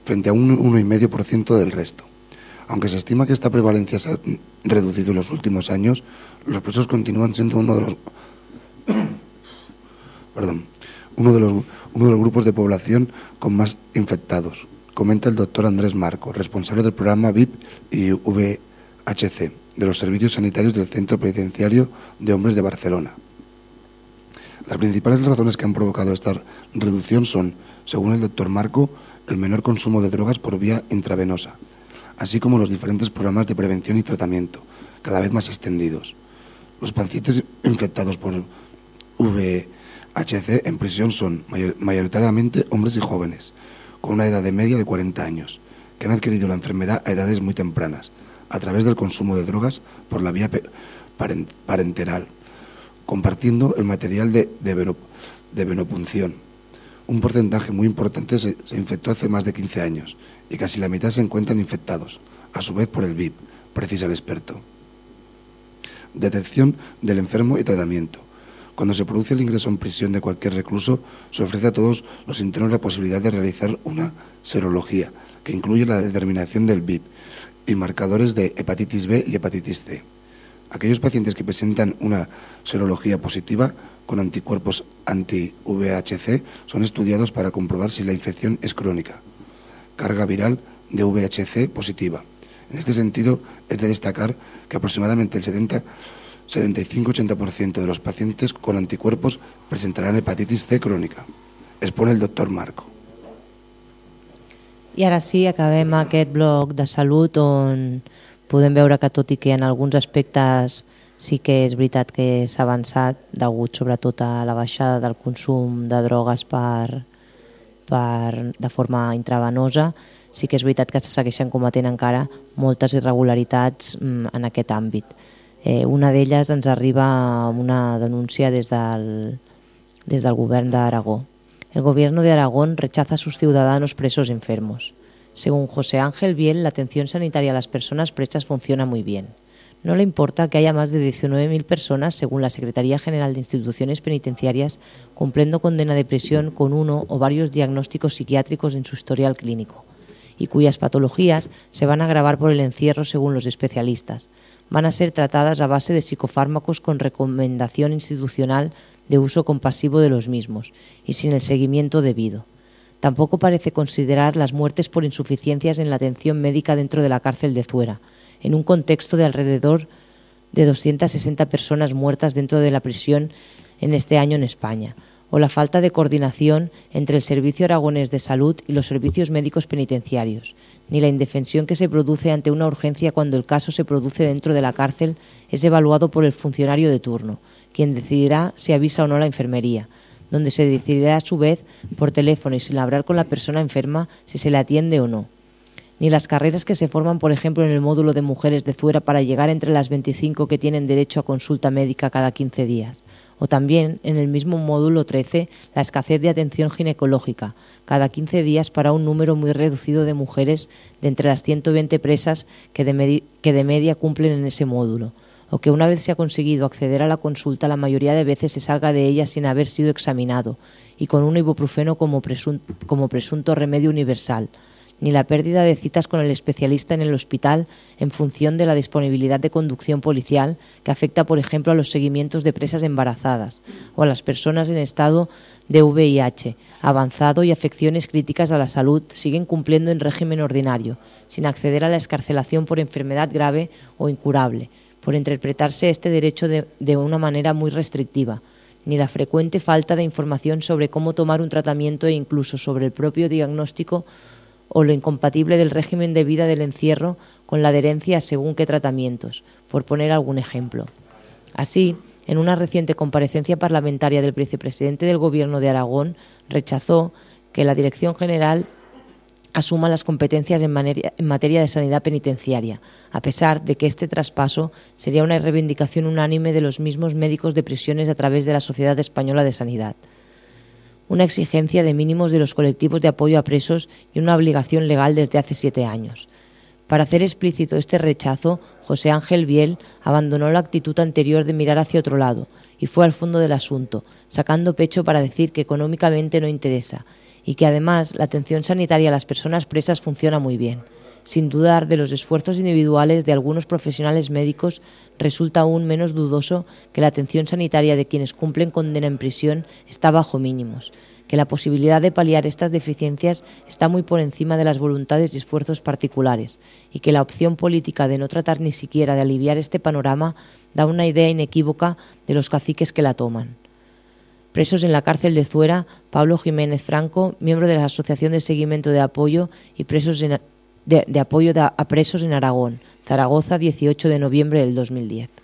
C: frente a un 1,5% del resto. Aunque se estima que esta prevalencia se ha reducido en los últimos años, los presos continúan siendo uno de los perdón, uno de los grupos de población con más infectados, comenta el doctor Andrés Marco, responsable del programa VIP y HC de los servicios sanitarios del Centro Penitenciario de Hombres de Barcelona. Las principales razones que han provocado esta reducción son, según el doctor Marco, el menor consumo de drogas por vía intravenosa, así como los diferentes programas de prevención y tratamiento, cada vez más extendidos. Los pacientes infectados por VHC en prisión son mayoritariamente hombres y jóvenes, con una edad de media de 40 años, que han adquirido la enfermedad a edades muy tempranas, a través del consumo de drogas por la vía parenteral, compartiendo el material de, de, venopunción. Un porcentaje muy importante se, se, infectó hace más de 15 años y casi la mitad se encuentran infectados, a su vez por el VIP, precisa el experto. Detección del enfermo y tratamiento. Cuando se produce el ingreso en prisión de cualquier recluso, se ofrece a todos los internos la posibilidad de realizar una serología, que incluye la determinación del VIP y marcadores de hepatitis B y hepatitis C. Aquellos pacientes que presentan una serología positiva con anticuerpos anti-VHC son estudiados para comprobar si la infección es crónica. Carga viral de VHC positiva. En este sentido, es de destacar que aproximadamente el 70 75-80% de los pacientes con anticuerpos presentarán hepatitis C crónica. Expone el doctor Marco.
B: I ara sí, acabem aquest bloc de salut on podem veure que tot i que en alguns aspectes sí que és veritat que s'ha avançat degut sobretot a la baixada del consum de drogues per, per, de forma intravenosa, sí que és veritat que se segueixen cometent encara moltes irregularitats mm, en aquest àmbit. Eh, una d'elles ens arriba una denúncia des del, des del govern d'Aragó El gobierno de rechaza a sus ciudadanos presos enfermos. Según José Ángel Biel, la atención sanitaria a las personas presas funciona muy bien. No le importa que haya más de 19.000 personas, según la Secretaría General de Instituciones Penitenciarias, cumpliendo condena de prisión con uno o varios diagnósticos psiquiátricos en su historial clínico, y cuyas patologías se van a agravar por el encierro según los especialistas. Van a ser tratadas a base de psicofármacos con recomendación institucional de uso compasivo de los mismos y sin el seguimiento debido. Tampoco parece considerar las muertes por insuficiencias en la atención médica dentro de la cárcel de Zuera, en un contexto de alrededor de 260 personas muertas dentro de la prisión en este año en España, o la falta de coordinación entre el Servicio Aragonés de Salud y los servicios médicos penitenciarios, ni la indefensión que se produce ante una urgencia cuando el caso se produce dentro de la cárcel es evaluado por el funcionario de turno, quien decidirá si avisa o no la enfermería, donde se decidirá a su vez por teléfono y sin hablar con la persona enferma si se le atiende o no. Ni las carreras que se forman, por ejemplo, en el módulo de mujeres de Zuera para llegar entre las 25 que tienen derecho a consulta médica cada 15 días. O también, en el mismo módulo 13, la escasez de atención ginecológica, cada 15 días para un número muy reducido de mujeres de entre las 120 presas que de, media cumplen en ese módulo o que una vez se ha conseguido acceder a la consulta, la mayoría de veces se salga de ella sin haber sido examinado y con un ibuprofeno como presunto remedio universal, ni la pérdida de citas con el especialista en el hospital en función de la disponibilidad de conducción policial que afecta, por ejemplo, a los seguimientos de presas embarazadas o a las personas en estado de VIH avanzado y afecciones críticas a la salud siguen cumpliendo en régimen ordinario, sin acceder a la escarcelación por enfermedad grave o incurable, por interpretarse este derecho de, de, una manera muy restrictiva, ni la frecuente falta de información sobre cómo tomar un tratamiento e incluso sobre el propio diagnóstico o lo incompatible del régimen de vida del encierro con la adherencia a según qué tratamientos, por poner algún ejemplo. Así, en una reciente comparecencia parlamentaria del vicepresidente del Gobierno de Aragón, rechazó que la Dirección General asuma las competencias en, en, materia de sanidad penitenciaria, a pesar de que este traspaso sería una reivindicación unánime de los mismos médicos de prisiones a través de la Sociedad Española de Sanidad. Una exigencia de mínimos de los colectivos de apoyo a presos y una obligación legal desde hace siete años. Para hacer explícito este rechazo, José Ángel Biel abandonó la actitud anterior de mirar hacia otro lado y fue al fondo del asunto, sacando pecho para decir que económicamente no interesa y que además la atención sanitaria a las personas presas funciona muy bien. Sin dudar de los esfuerzos individuales de algunos profesionales médicos, resulta aún menos dudoso que la atención sanitaria de quienes cumplen condena en prisión está bajo mínimos, que la posibilidad de paliar estas deficiencias está muy por encima de las voluntades y esfuerzos particulares y que la opción política de no tratar ni siquiera de aliviar este panorama da una idea inequívoca de los caciques que la toman. Presos en la cárcel de Zuera, Pablo Jiménez Franco, miembro de la Asociación de Seguimiento de Apoyo y presos en- de, apoyo a presos en Aragón, Zaragoza, 18 de noviembre del 2010.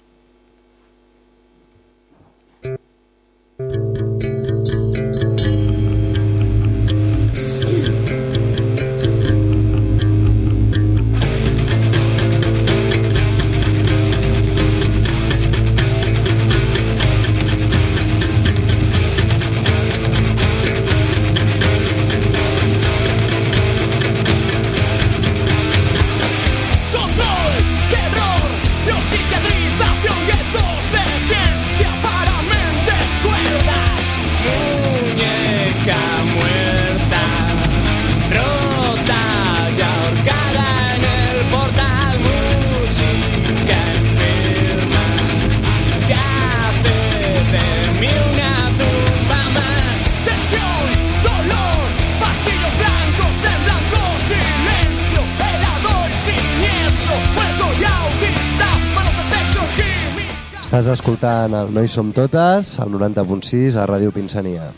E: Estàs escoltant el Noi Som Totes, al 90.6 a Ràdio Pinsania.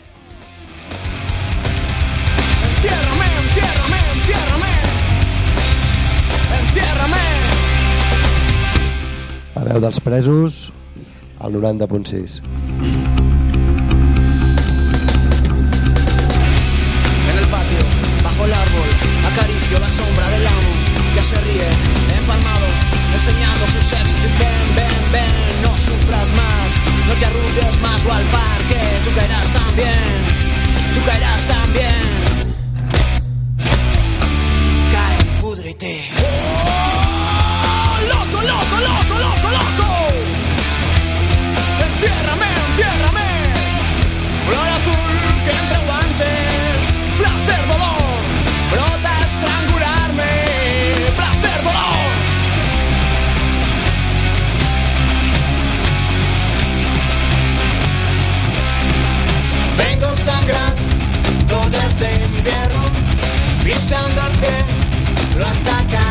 E: La veu dels presos, al 90.6.
D: En el patio, bajo el árbol, acaricio la sombra del amo que se ríe, empalmado, enseñando su sexo. Y no te arrugues más o al parque, tú caerás también, tú caerás también. Hasta caer,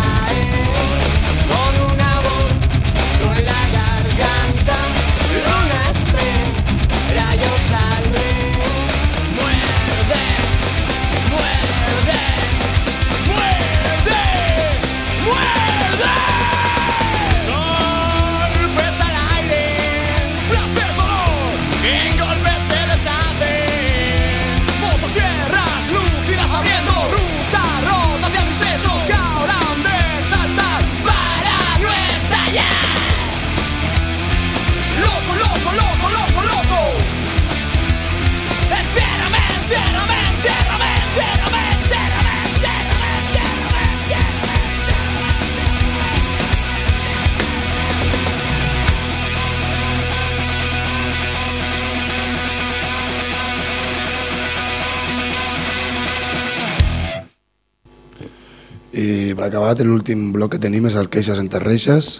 C: I per acabar, l'últim bloc que tenim és el Queixes entre Reixes,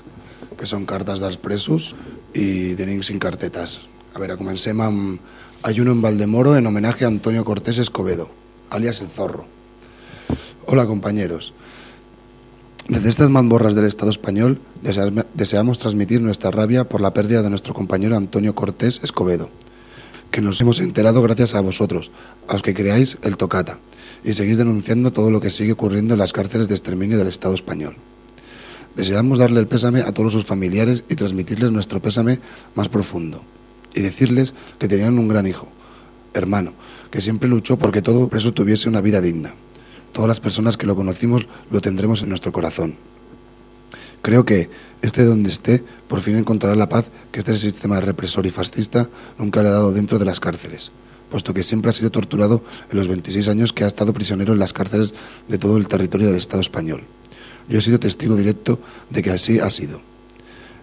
C: que són cartes dels presos, i tenim cinc cartetes. A veure, comencem amb Ayuno en Valdemoro en homenaje a Antonio Cortés Escobedo, alias El Zorro. Hola compañeros. Desde estas mazmorras del Estado español deseam- deseamos transmitir nuestra rabia por la pérdida de nuestro compañero Antonio Cortés Escobedo, que nos hemos enterado gracias a vosotros, a los que creáis el tocata, y seguís denunciando todo lo que sigue ocurriendo en las cárceles de exterminio del Estado español. Deseamos darle el pésame a todos sus familiares y transmitirles nuestro pésame más profundo, y decirles que tenían un gran hijo, hermano, que siempre luchó porque todo preso tuviese una vida digna. Todas las personas que lo conocimos lo tendremos en nuestro corazón. Creo que, esté donde esté, por fin encontrará la paz que este sistema represor y fascista nunca le ha dado dentro de las cárceles, puesto que siempre ha sido torturado en los 26 años que ha estado prisionero en las cárceles de todo el territorio del Estado español. Yo he sido testigo directo de que así ha sido.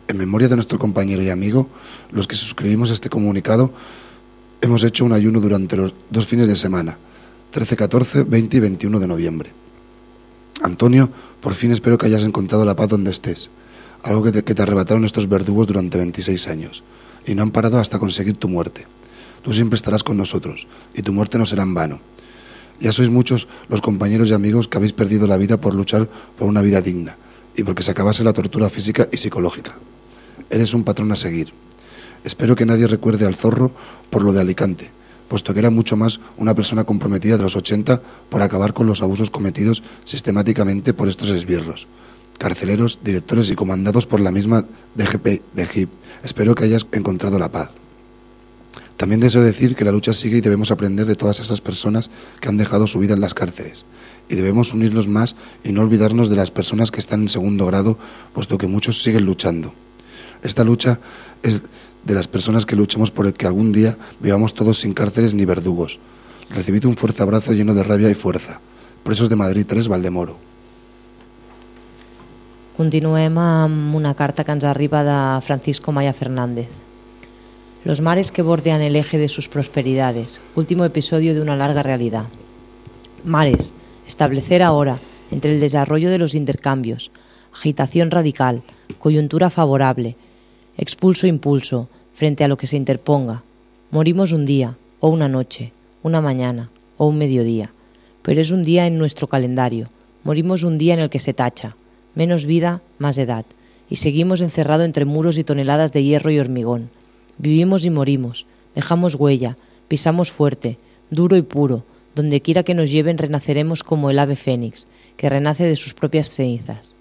C: En memoria de nuestro compañero y amigo, los que suscribimos este comunicado, hemos hecho un ayuno durante los dos fines de semana, 13, 14, 20 y 21 de noviembre. Antonio, por fin espero que hayas encontrado la paz donde estés, algo que te, que te arrebataron estos verdugos durante 26 años, y no han parado hasta conseguir tu muerte. Tú siempre estarás con nosotros y tu muerte no será en vano. Ya sois muchos los compañeros y amigos que habéis perdido la vida por luchar por una vida digna y porque se acabase la tortura física y psicológica. Eres un patrón a seguir. Espero que nadie recuerde al zorro por lo de Alicante, puesto que era mucho más una persona comprometida de los 80 por acabar con los abusos cometidos sistemáticamente por estos esbirros, carceleros, directores y comandados por la misma DGP de HIP. Espero que hayas encontrado la paz. También deseo decir que la lucha sigue y debemos aprender de todas esas personas que han dejado su vida en las cárceles. Y debemos unirnos más y no olvidarnos de las personas que están en segundo grado, puesto que muchos siguen luchando. Esta lucha es de las personas que luchamos por el que algún día vivamos todos sin cárceles ni verdugos. Recibid un fuerte abrazo lleno de rabia y fuerza. Presos de Madrid 3, Valdemoro.
B: Continuem una carta que ens arriba de Francisco Maya Fernández. Los mares que bordean el eje de sus prosperidades. Último episodio de una larga realidad. Mares, establecer ahora, entre el desarrollo de los intercambios, agitación radical, coyuntura favorable, expulso-impulso, frente a lo que se interponga. Morimos un día, o una noche, una mañana, o un mediodía, pero es un día en nuestro calendario. Morimos un día en el que se tacha, menos vida, más edad, y seguimos encerrado entre muros y toneladas de hierro y hormigón. Vivimos y morimos, dejamos huella, pisamos fuerte, duro y puro, donde quiera que nos lleven renaceremos como el ave fénix, que renace de sus propias cenizas.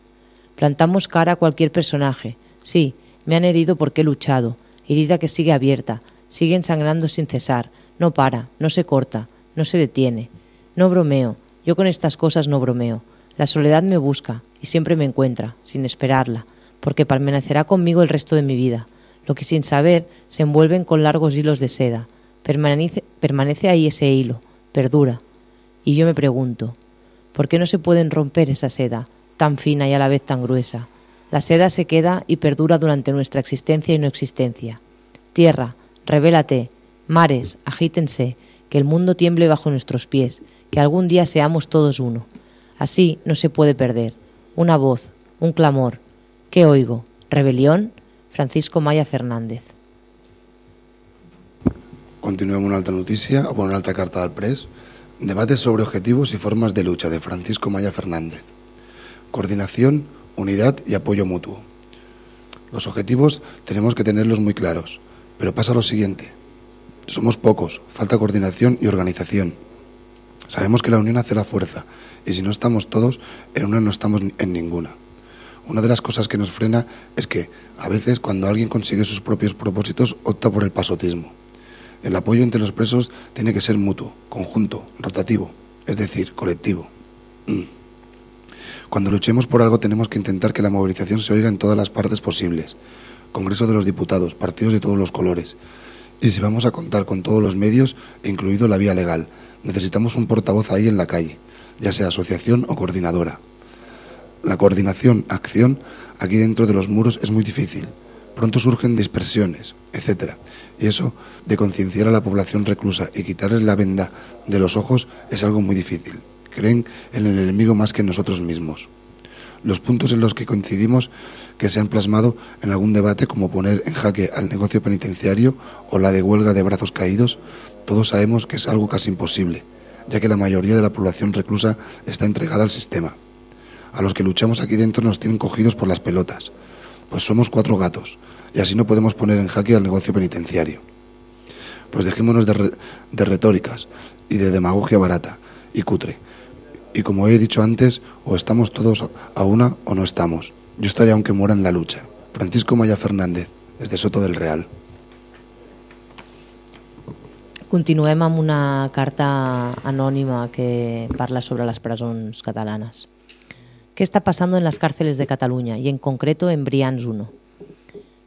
B: Plantamos cara a cualquier personaje. Sí, me han herido porque he luchado, herida que sigue abierta, sigue ensangrando sin cesar, no para, no se corta, no se detiene. No bromeo, yo con estas cosas no bromeo. La soledad me busca y siempre me encuentra, sin esperarla, porque permanecerá conmigo el resto de mi vida, lo que sin saber se envuelven con largos hilos de seda. Permanece, permanece ahí ese hilo, perdura. Y yo me pregunto, ¿por qué no se pueden romper esa seda, tan fina y a la vez tan gruesa? La seda se queda y perdura durante nuestra existencia y no existencia. Tierra, revélate, mares, agítense, que el mundo tiemble bajo nuestros pies, que algún día seamos todos uno. Así no se puede perder. Una voz, un clamor. ¿Qué oigo? ¿Rebelión? Francisco Maya Fernández.
C: Continuem una altra notícia, o una altra carta del pres. Debates sobre objetivos y formas de lucha de Francisco Maya Fernández. Coordinación, unidad y apoyo mutuo. Los objetivos tenemos que tenerlos muy claros, pero pasa lo siguiente. Somos pocos, falta coordinación y organización. Sabemos que la unión hace la fuerza, y si no estamos todos, en una no estamos en ninguna. Una de las cosas que nos frena es que, a veces, cuando alguien consigue sus propios propósitos, opta por el pasotismo. El apoyo entre los presos tiene que ser mutuo, conjunto, rotativo, es decir, colectivo. Mm. Cuando luchemos por algo tenemos que intentar que la movilización se oiga en todas las partes posibles. Congreso de los Diputados, partidos de todos los colores. Y si vamos a contar con todos los medios, incluido la vía legal, necesitamos un portavoz ahí en la calle, ya sea asociación o coordinadora. La coordinación, acción, aquí dentro de los muros es muy difícil. Pronto surgen dispersiones, etc. Y eso, de concienciar a la población reclusa y quitarles la venda de los ojos, es algo muy difícil. Creen en el enemigo más que en nosotros mismos. Los puntos en los que coincidimos que se han plasmado en algún debate, como poner en jaque al negocio penitenciario o la de huelga de brazos caídos, todos sabemos que es algo casi imposible, ya que la mayoría de la población reclusa está entregada al sistema. A los que luchamos aquí dentro nos tienen cogidos por las pelotas, pues somos cuatro gatos, y así no podemos poner en jaque al negocio penitenciario. Pues dejémonos de, re- de retóricas y de demagogia barata y cutre. Y como he dicho antes, o estamos todos a una o no estamos. Yo estaré aunque muera en la lucha. Francisco Maya Fernández, desde Soto del Real.
B: Continuem una carta anònima que parla sobre les presons catalanes. ¿Qué está pasando en las cárceles de Cataluña y en concreto en Brians 1?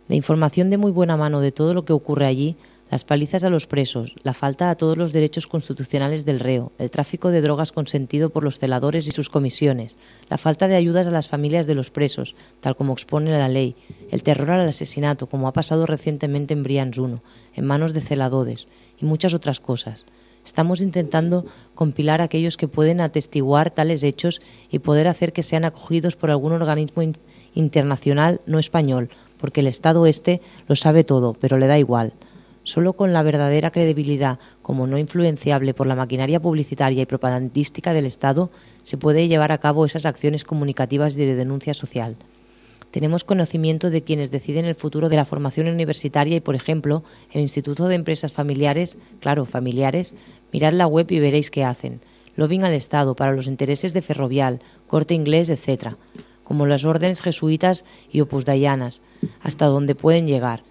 B: De información de muy buena mano de todo lo que ocurre allí, las palizas a los presos, la falta a todos los derechos constitucionales del reo, el tráfico de drogas consentido por los celadores y sus comisiones, la falta de ayudas a las familias de los presos, tal como expone la ley, el terror al asesinato, como ha pasado recientemente en Brians 1, en manos de celadores, y muchas otras cosas. Estamos intentando compilar aquellos que pueden atestiguar tales hechos y poder hacer que sean acogidos por algún organismo in- internacional no español, porque el Estado este lo sabe todo, pero le da igual. Solo con la verdadera credibilidad, como no influenciable por la maquinaria publicitaria y propagandística del Estado, se puede llevar a cabo esas acciones comunicativas de denuncia social. Tenemos conocimiento de quienes deciden el futuro de la formación universitaria y, por ejemplo, el Instituto de Empresas Familiares, claro, familiares, mirad la web y veréis qué hacen. Lobbying al Estado para los intereses de Ferrovial, Corte Inglés, etc., como las órdenes jesuitas y opusdayanas, hasta donde pueden llegar.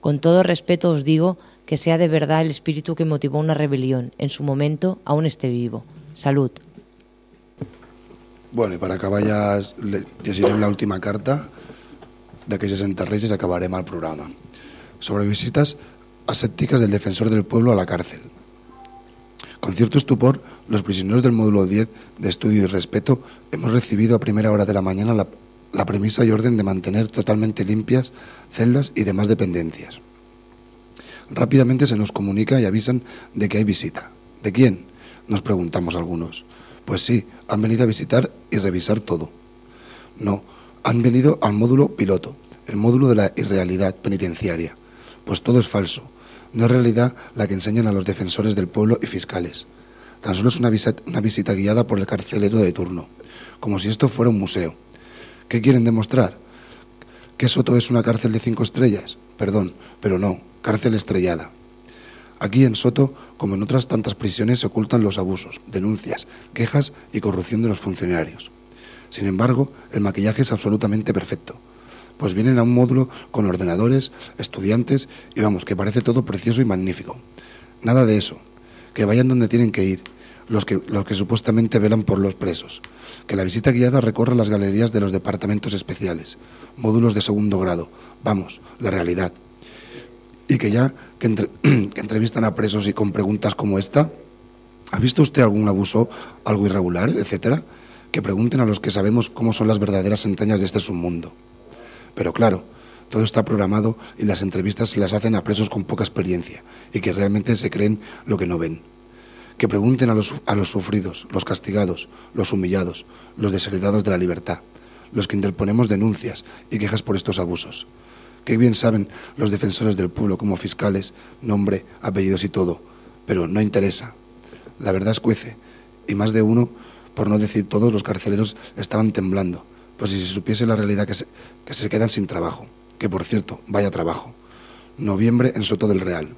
B: Con todo respeto os digo que sea de verdad el espíritu que motivó una rebelión, en su momento aún esté vivo. Salud.
C: Bueno, i per acabar ja llegirem l'última carta d'aquells 60 reis i el programa. Sobre visitas asépticas del defensor del pueblo a la cárcel. Con cierto estupor, los prisioneros del módulo 10 de estudio y respeto hemos recibido a primera hora de la mañana la premisa y orden de mantener totalmente limpias celdas y demás dependencias. Rápidamente se nos comunica y avisan de que hay visita. ¿De quién? Nos preguntamos algunos. Pues sí, han venido a visitar y revisar todo. No, han venido al módulo piloto, el módulo de la irrealidad penitenciaria. Pues todo es falso. No es realidad la que enseñan a los defensores del pueblo y fiscales. Tan solo es una visita, una visita guiada por el carcelero de turno, como si esto fuera un museo. ¿Qué quieren demostrar? ¿Que Soto es una cárcel de cinco estrellas? Perdón, pero no, cárcel estrellada. Aquí en Soto, como en otras tantas prisiones, se ocultan los abusos, denuncias, quejas y corrupción de los funcionarios. Sin embargo, el maquillaje es absolutamente perfecto, pues vienen a un módulo con ordenadores, estudiantes y vamos, que parece todo precioso y magnífico. Nada de eso, que vayan donde tienen que ir, los que, los que supuestamente velan por los presos, que la visita guiada recorra las galerías de los departamentos especiales, módulos de segundo grado, vamos, la realidad y que ya que, entre- que entrevistan a presos y con preguntas como esta, ¿ha visto usted algún abuso, algo irregular, etcétera? Que pregunten a los que sabemos cómo son las verdaderas entrañas de este submundo. Pero claro, todo está programado y las entrevistas se las hacen a presos con poca experiencia y que realmente se creen lo que no ven. Que pregunten a los, a los sufridos, los castigados, los humillados, los desheredados de la libertad, los que interponemos denuncias y quejas por estos abusos. Qué bien saben los defensores del pueblo como fiscales, nombre, apellidos y todo, pero no interesa. La verdad escuece, y más de uno, por no decir todos, los carceleros estaban temblando, pues si se supiese la realidad que se, que se quedan sin trabajo, que por cierto, vaya trabajo. Noviembre en Soto del Real.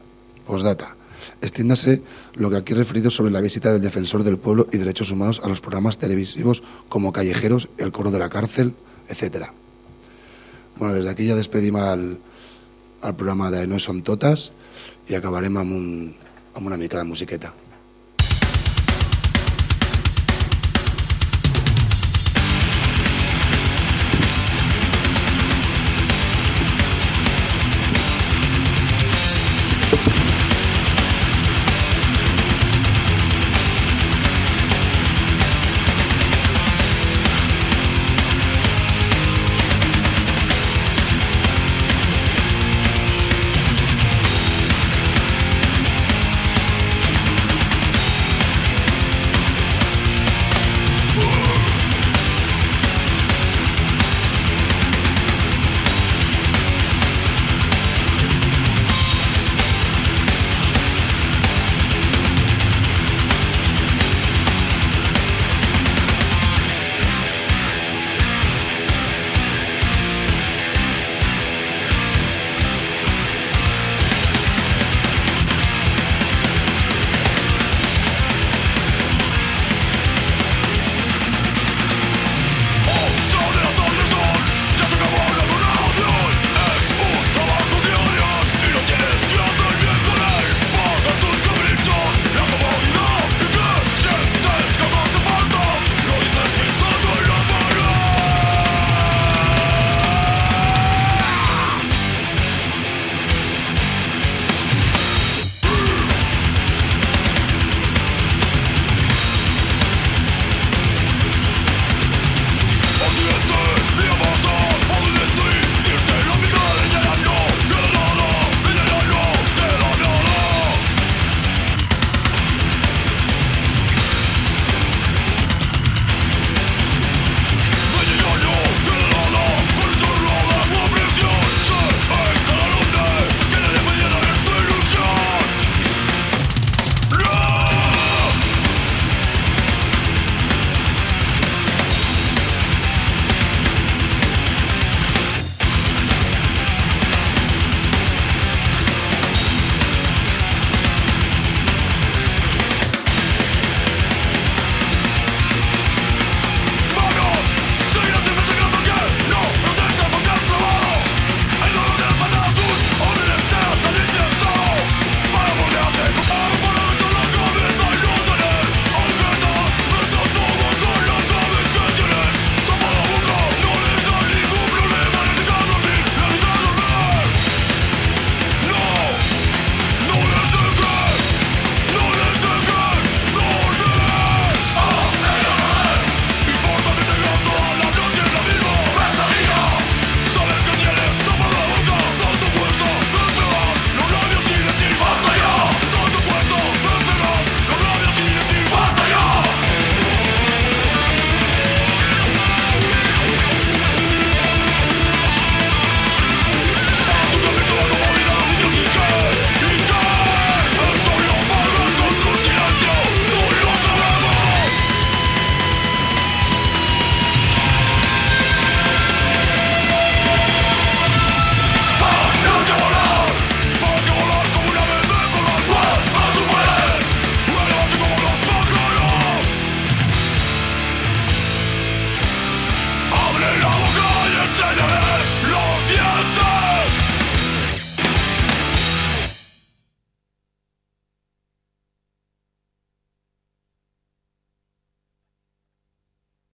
C: Postdata. Extiéndase lo que aquí he referido sobre la visita del defensor del pueblo y derechos humanos a los programas televisivos como Callejeros, El Coro de la Cárcel, etcétera. Bueno, des d'aquí ja despedim el, el programa de No són totes i acabarem amb, un, amb una mica de musiqueta.